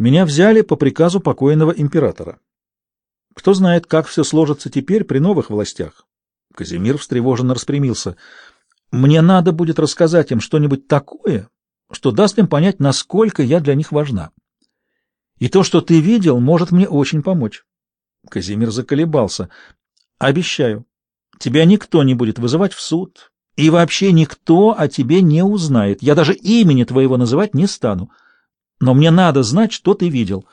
Меня взяли по приказу покойного императора. Кто знает, как все сложится теперь при новых властях. Казимир встревоженно распрямился. Мне надо будет рассказать им что-нибудь такое, что даст им понять, насколько я для них важна. И то, что ты видел, может мне очень помочь. Казимир заколебался. Обещаю, тебя никто не будет вызывать в суд, и вообще никто о тебе не узнает. Я даже имени твоего называть не стану. Но мне надо знать, что ты видел.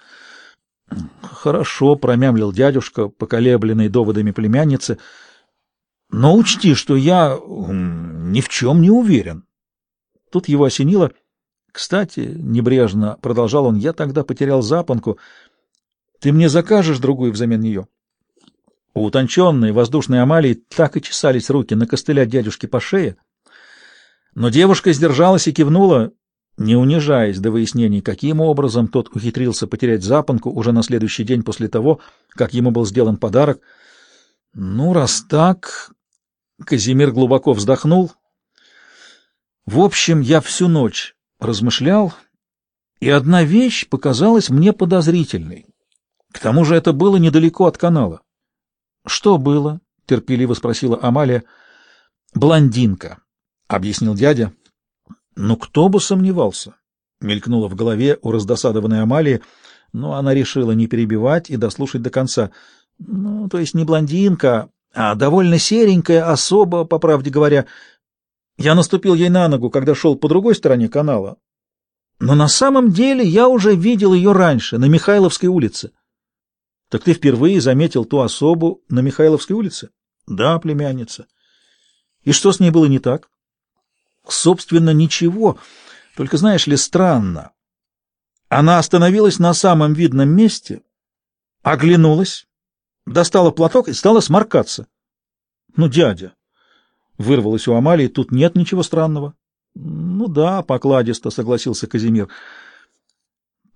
Хорошо, промямлил дядюшка, поколебленный доводами племянницы. Но учти, что я ни в чем не уверен. Тут его осенило. Кстати, небрежно продолжал он, я тогда потерял запонку. Ты мне закажешь другую взамен нее? У утонченной воздушной Амалии так и чесались руки на костыля дядюшки по шее. Но девушка сдержалась и кивнула, не унижаясь до выяснений, каким образом тот ухитрился потерять запонку уже на следующий день после того, как ему был сделан подарок. Ну, раз так... Казимир глубоко вздохнул. В общем, я всю ночь размышлял, и одна вещь показалась мне подозрительной. К тому же это было недалеко от канала. Что было? терпеливо спросила Амалия. Блондинка, объяснил дядя. Ну кто бы сомневался? мелькнуло в голове у раздосадованной Амалии, но она решила не перебивать и дослушать до конца. Ну, то есть не блондинка, а довольно серенькая особа, по правде говоря. Я наступил ей на ногу, когда шел по другой стороне канала. Но на самом деле я уже видел ее раньше, на Михайловской улице. — Так ты впервые заметил ту особу на Михайловской улице? — Да, племянница. — И что с ней было не так? — Собственно, ничего. Только, знаешь ли, странно. Она остановилась на самом видном месте, оглянулась, достала платок и стала сморкаться. — Ну, дядя, — вырвалось у Амалии, — тут нет ничего странного. — Ну да, — покладисто согласился Казимир. —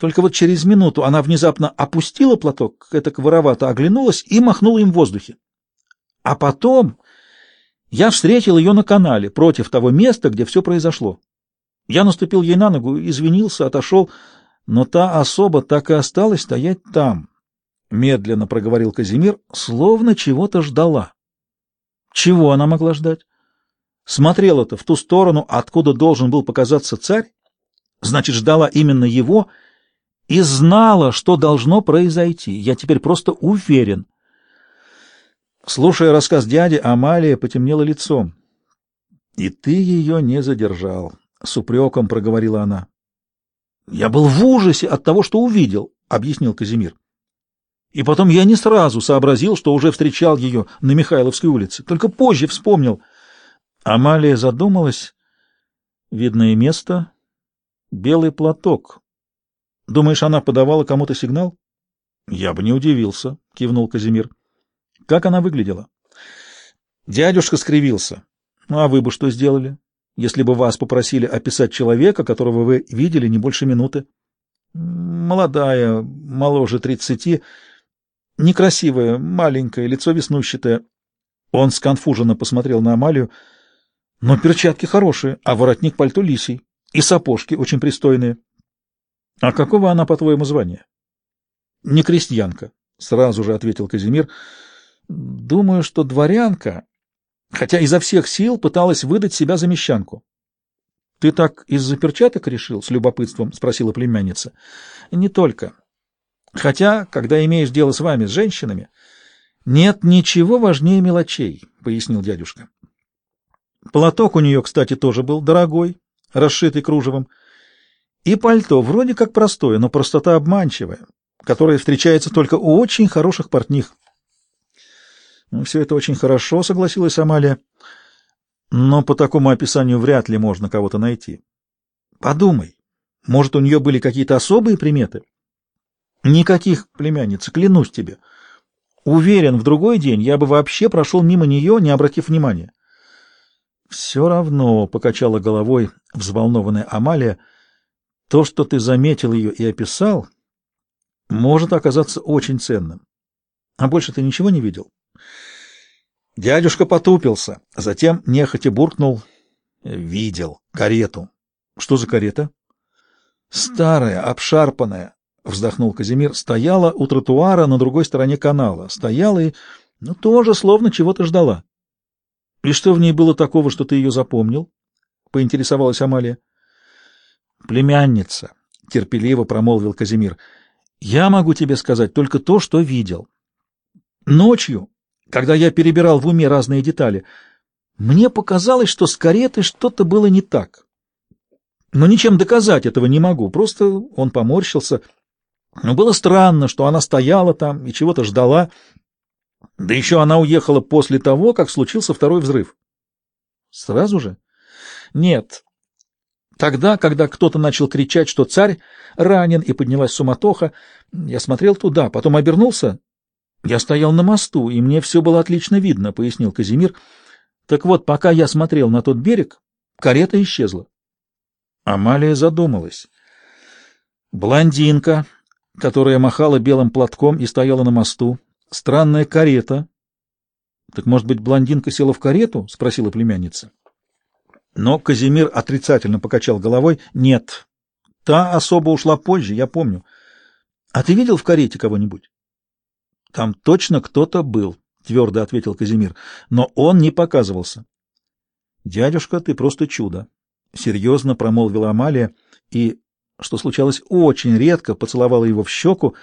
только вот через минуту она внезапно опустила платок, это воровато оглянулась и махнула им в воздухе. А потом я встретил ее на канале, против того места, где все произошло. Я наступил ей на ногу, извинился, отошел, но та особа так и осталась стоять там. Медленно проговорил Казимир, словно чего-то ждала. Чего она могла ждать? Смотрела-то в ту сторону, откуда должен был показаться царь, значит, ждала именно его — и знала, что должно произойти. Я теперь просто уверен. Слушая рассказ дяди, Амалия потемнела лицом. «И ты ее не задержал», — с упреком проговорила она. «Я был в ужасе от того, что увидел», — объяснил Казимир. «И потом я не сразу сообразил, что уже встречал ее на Михайловской улице, только позже вспомнил». Амалия задумалась. Видное место — белый платок, Думаешь, она подавала кому-то сигнал? Я бы не удивился, кивнул Казимир. Как она выглядела? Дядюшка скривился. Ну а вы бы что сделали, если бы вас попросили описать человека, которого вы видели не больше минуты? Молодая, моложе тридцати, некрасивая, маленькая, лицо веснущатое. Он сконфуженно посмотрел на Амалию. Но перчатки хорошие, а воротник пальто лисий. И сапожки очень пристойные. — А какого она, по-твоему, звания? — Не крестьянка, — сразу же ответил Казимир. — Думаю, что дворянка, хотя изо всех сил пыталась выдать себя за мещанку. — Ты так из-за перчаток решил? — с любопытством спросила племянница. — Не только. Хотя, когда имеешь дело с вами, с женщинами, нет ничего важнее мелочей, — пояснил дядюшка. Платок у нее, кстати, тоже был дорогой, расшитый кружевом. — и пальто вроде как простое, но простота обманчивая, которая встречается только у очень хороших портних. Ну, все это очень хорошо, согласилась Амалия, но по такому описанию вряд ли можно кого-то найти. Подумай, может, у нее были какие-то особые приметы? Никаких, племянница, клянусь тебе. Уверен, в другой день я бы вообще прошел мимо нее, не обратив внимания. Все равно, — покачала головой взволнованная Амалия, — то, что ты заметил ее и описал, может оказаться очень ценным. А больше ты ничего не видел? Дядюшка потупился, затем нехотя буркнул. Видел карету. Что за карета? Старая, обшарпанная, — вздохнул Казимир, — стояла у тротуара на другой стороне канала. Стояла и, ну, тоже словно чего-то ждала. — И что в ней было такого, что ты ее запомнил? — поинтересовалась Амалия. — Племянница, — терпеливо промолвил Казимир, — я могу тебе сказать только то, что видел. Ночью, когда я перебирал в уме разные детали, мне показалось, что с каретой что-то было не так. Но ничем доказать этого не могу, просто он поморщился — но было странно, что она стояла там и чего-то ждала. Да еще она уехала после того, как случился второй взрыв. Сразу же? Нет. Тогда, когда кто-то начал кричать, что царь ранен, и поднялась суматоха, я смотрел туда, потом обернулся. Я стоял на мосту, и мне все было отлично видно, — пояснил Казимир. Так вот, пока я смотрел на тот берег, карета исчезла. Амалия задумалась. Блондинка которая махала белым платком и стояла на мосту. Странная карета. — Так, может быть, блондинка села в карету? — спросила племянница. Но Казимир отрицательно покачал головой. — Нет. Та особо ушла позже, я помню. — А ты видел в карете кого-нибудь? — Там точно кто-то был, — твердо ответил Казимир, — но он не показывался. — Дядюшка, ты просто чудо, — серьезно промолвила Амалия и что случалось очень редко, поцеловала его в щеку,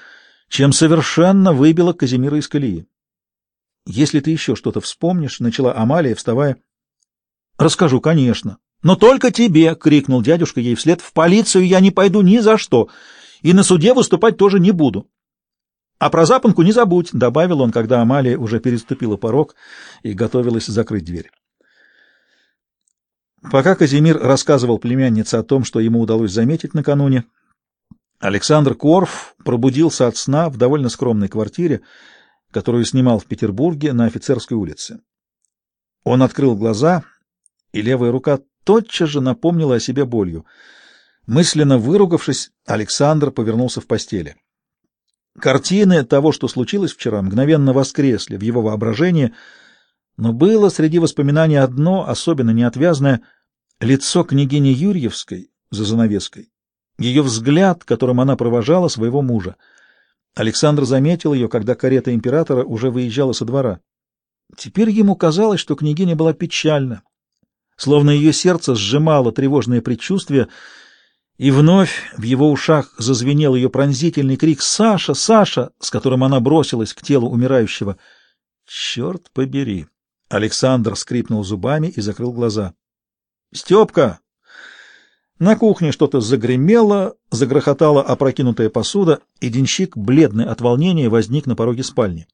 чем совершенно выбила Казимира из колеи. «Если ты еще что-то вспомнишь», — начала Амалия, вставая. «Расскажу, конечно. Но только тебе!» — крикнул дядюшка ей вслед. «В полицию я не пойду ни за что, и на суде выступать тоже не буду». «А про запонку не забудь», — добавил он, когда Амалия уже переступила порог и готовилась закрыть дверь. Пока Казимир рассказывал племяннице о том, что ему удалось заметить накануне, Александр Корф пробудился от сна в довольно скромной квартире, которую снимал в Петербурге на офицерской улице. Он открыл глаза, и левая рука тотчас же напомнила о себе болью. Мысленно выругавшись, Александр повернулся в постели. Картины того, что случилось вчера, мгновенно воскресли в его воображении — но было среди воспоминаний одно, особенно неотвязное, лицо княгини Юрьевской за занавеской, ее взгляд, которым она провожала своего мужа. Александр заметил ее, когда карета императора уже выезжала со двора. Теперь ему казалось, что княгиня была печальна, словно ее сердце сжимало тревожное предчувствие, и вновь в его ушах зазвенел ее пронзительный крик «Саша! Саша!», с которым она бросилась к телу умирающего. «Черт побери!» Александр скрипнул зубами и закрыл глаза. «Степка!» На кухне что-то загремело, загрохотала опрокинутая посуда, и денщик, бледный от волнения, возник на пороге спальни.